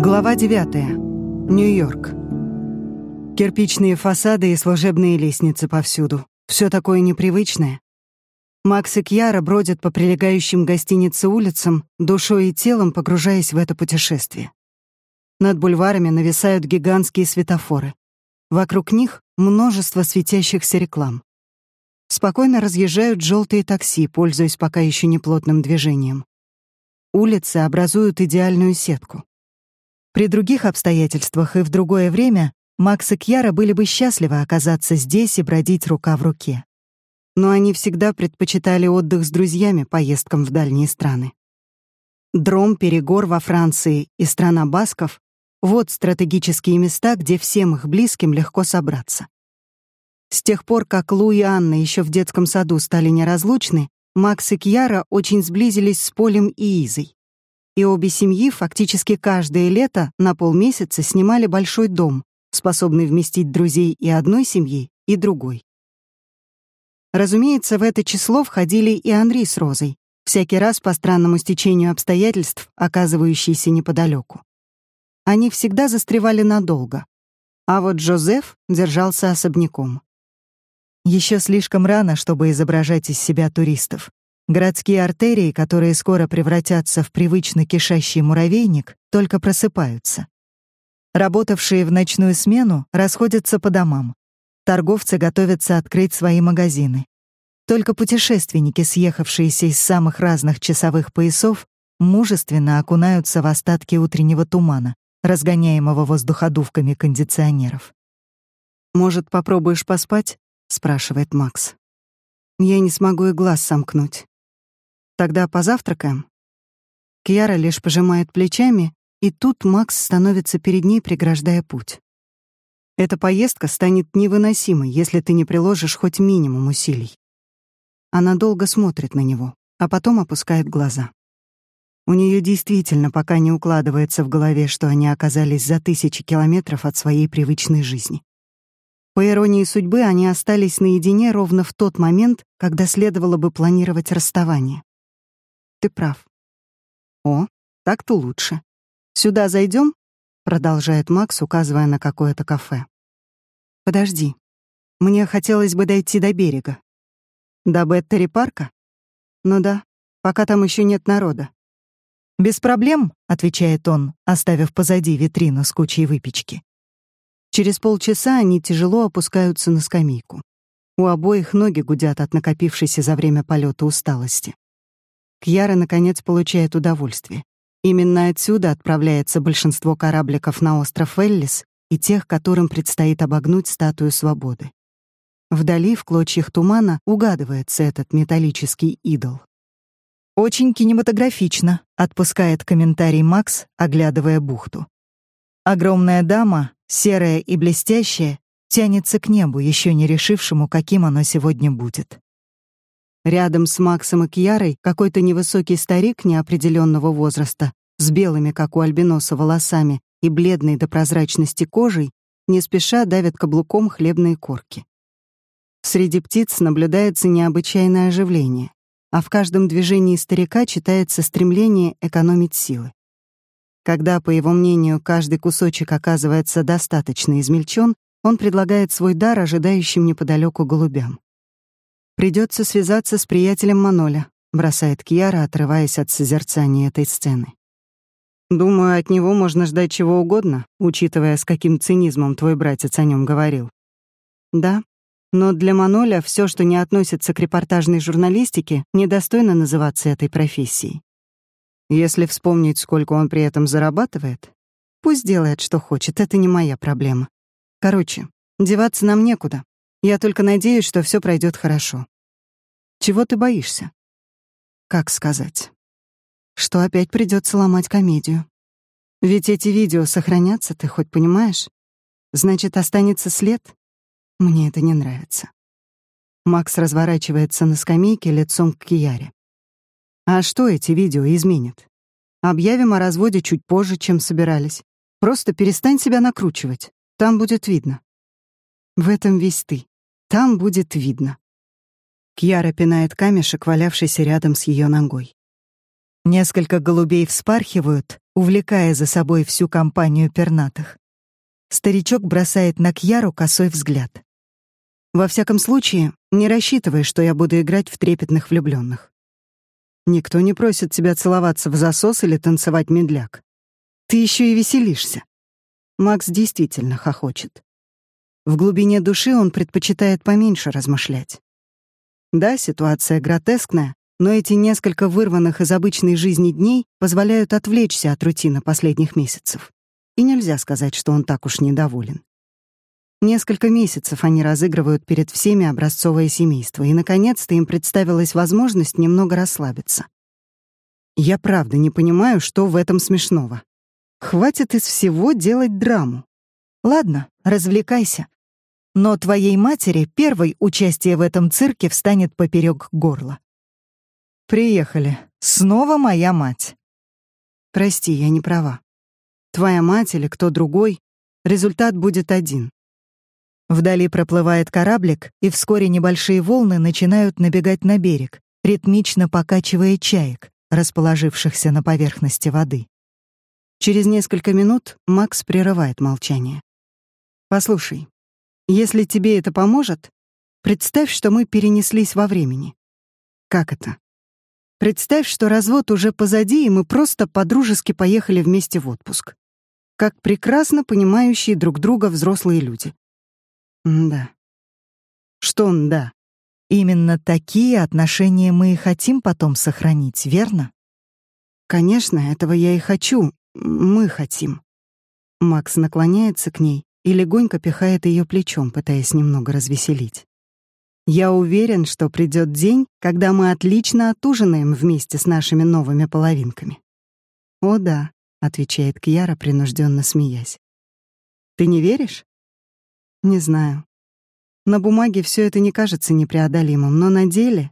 Глава 9. Нью-Йорк. Кирпичные фасады и служебные лестницы повсюду. Все такое непривычное. Макс и Кьяра бродят по прилегающим гостинице улицам, душой и телом погружаясь в это путешествие. Над бульварами нависают гигантские светофоры. Вокруг них множество светящихся реклам. Спокойно разъезжают желтые такси, пользуясь пока еще неплотным движением. Улицы образуют идеальную сетку. При других обстоятельствах и в другое время Макс и Кьяра были бы счастливы оказаться здесь и бродить рука в руке. Но они всегда предпочитали отдых с друзьями поездкам в дальние страны. Дром, Перегор во Франции и страна Басков — вот стратегические места, где всем их близким легко собраться. С тех пор, как Лу и Анна еще в детском саду стали неразлучны, Макс и Кьяра очень сблизились с Полем и Изой и обе семьи фактически каждое лето на полмесяца снимали большой дом, способный вместить друзей и одной семьи, и другой. Разумеется, в это число входили и Андрей с Розой, всякий раз по странному стечению обстоятельств, оказывающиеся неподалеку. Они всегда застревали надолго, а вот Жозеф держался особняком. Еще слишком рано, чтобы изображать из себя туристов. Городские артерии, которые скоро превратятся в привычно кишащий муравейник, только просыпаются. Работавшие в ночную смену расходятся по домам. Торговцы готовятся открыть свои магазины. Только путешественники, съехавшиеся из самых разных часовых поясов, мужественно окунаются в остатки утреннего тумана, разгоняемого воздуходувками кондиционеров. «Может, попробуешь поспать?» — спрашивает Макс. «Я не смогу и глаз сомкнуть. Тогда позавтракаем?» Кьяра лишь пожимает плечами, и тут Макс становится перед ней, преграждая путь. Эта поездка станет невыносимой, если ты не приложишь хоть минимум усилий. Она долго смотрит на него, а потом опускает глаза. У нее действительно пока не укладывается в голове, что они оказались за тысячи километров от своей привычной жизни. По иронии судьбы, они остались наедине ровно в тот момент, когда следовало бы планировать расставание. Ты прав. О, так-то лучше. Сюда зайдем? Продолжает Макс, указывая на какое-то кафе. Подожди. Мне хотелось бы дойти до берега. До Беттери парка? Ну да, пока там еще нет народа. «Без проблем», — отвечает он, оставив позади витрину с кучей выпечки. Через полчаса они тяжело опускаются на скамейку. У обоих ноги гудят от накопившейся за время полета усталости. Кьяра, наконец, получает удовольствие. Именно отсюда отправляется большинство корабликов на остров Эллис и тех, которым предстоит обогнуть статую свободы. Вдали, в клочьях тумана, угадывается этот металлический идол. «Очень кинематографично», — отпускает комментарий Макс, оглядывая бухту. Огромная дама, серая и блестящая, тянется к небу, еще не решившему, каким оно сегодня будет. Рядом с Максом и Кьярой какой-то невысокий старик неопределенного возраста, с белыми, как у альбиноса, волосами и бледной до прозрачности кожей, не спеша давит каблуком хлебные корки. Среди птиц наблюдается необычайное оживление, а в каждом движении старика читается стремление экономить силы. Когда, по его мнению, каждый кусочек оказывается достаточно измельчен, он предлагает свой дар ожидающим неподалеку голубям. Придется связаться с приятелем Маноля, бросает Кьяра, отрываясь от созерцания этой сцены. Думаю, от него можно ждать чего угодно, учитывая, с каким цинизмом твой братец о нем говорил. Да, но для Маноля все, что не относится к репортажной журналистике, недостойно называться этой профессией. Если вспомнить, сколько он при этом зарабатывает, пусть делает, что хочет, это не моя проблема. Короче, деваться нам некуда. Я только надеюсь, что все пройдет хорошо. Чего ты боишься? Как сказать? Что опять придется ломать комедию. Ведь эти видео сохранятся, ты хоть понимаешь? Значит, останется след? Мне это не нравится. Макс разворачивается на скамейке лицом к Кияре. А что эти видео изменят? Объявим о разводе чуть позже, чем собирались. Просто перестань себя накручивать. Там будет видно. В этом весь ты. Там будет видно. Кьяра пинает камешек, валявшийся рядом с ее ногой. Несколько голубей вспархивают, увлекая за собой всю компанию пернатых. Старичок бросает на Кьяру косой взгляд. Во всяком случае, не рассчитывай, что я буду играть в трепетных влюбленных. Никто не просит тебя целоваться в засос или танцевать медляк. Ты еще и веселишься. Макс действительно хохочет. В глубине души он предпочитает поменьше размышлять. Да, ситуация гротескная, но эти несколько вырванных из обычной жизни дней позволяют отвлечься от рутины последних месяцев. И нельзя сказать, что он так уж недоволен. Несколько месяцев они разыгрывают перед всеми образцовое семейство, и, наконец-то, им представилась возможность немного расслабиться. Я правда не понимаю, что в этом смешного. Хватит из всего делать драму. Ладно, развлекайся. Но твоей матери первой участие в этом цирке встанет поперек горла. Приехали. Снова моя мать. Прости, я не права. Твоя мать или кто другой, результат будет один. Вдали проплывает кораблик, и вскоре небольшие волны начинают набегать на берег, ритмично покачивая чаек, расположившихся на поверхности воды. Через несколько минут Макс прерывает молчание. «Послушай, если тебе это поможет, представь, что мы перенеслись во времени. Как это? Представь, что развод уже позади, и мы просто подружески поехали вместе в отпуск. Как прекрасно понимающие друг друга взрослые люди. да. Что он да? Именно такие отношения мы и хотим потом сохранить, верно? Конечно, этого я и хочу, мы хотим. Макс наклоняется к ней и легонько пихает ее плечом, пытаясь немного развеселить. Я уверен, что придет день, когда мы отлично отужинаем вместе с нашими новыми половинками. О да, отвечает Кьяра, принужденно смеясь. Ты не веришь? Не знаю. На бумаге все это не кажется непреодолимым, но на деле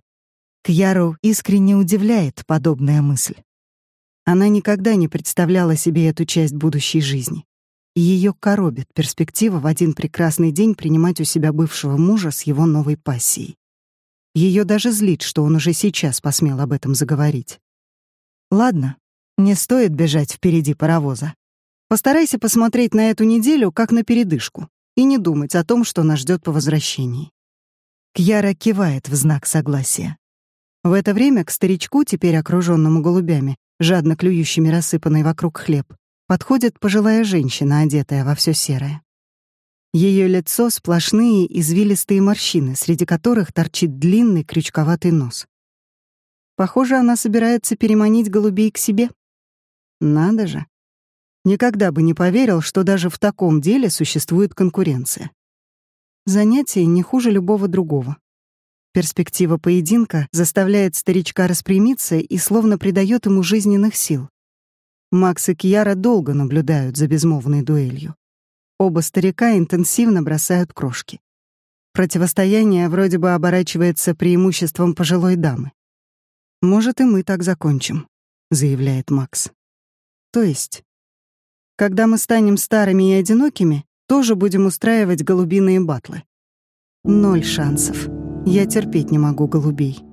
Кьяру искренне удивляет подобная мысль. Она никогда не представляла себе эту часть будущей жизни. Ее коробит перспектива в один прекрасный день принимать у себя бывшего мужа с его новой пассией. Ее даже злит, что он уже сейчас посмел об этом заговорить. Ладно, не стоит бежать впереди паровоза. Постарайся посмотреть на эту неделю как на передышку и не думать о том, что нас ждет по возвращении. Кьяра кивает в знак согласия. В это время к старичку, теперь окруженному голубями, жадно клюющими рассыпанный вокруг хлеб, подходит пожилая женщина, одетая во все серое. Ее лицо — сплошные извилистые морщины, среди которых торчит длинный крючковатый нос. Похоже, она собирается переманить голубей к себе. Надо же. Никогда бы не поверил, что даже в таком деле существует конкуренция. Занятие не хуже любого другого. Перспектива поединка заставляет старичка распрямиться и словно придает ему жизненных сил. Макс и Кьяра долго наблюдают за безмолвной дуэлью. Оба старика интенсивно бросают крошки. Противостояние вроде бы оборачивается преимуществом пожилой дамы. «Может, и мы так закончим», — заявляет Макс. «То есть, когда мы станем старыми и одинокими, тоже будем устраивать голубиные батлы. Ноль шансов. Я терпеть не могу голубей.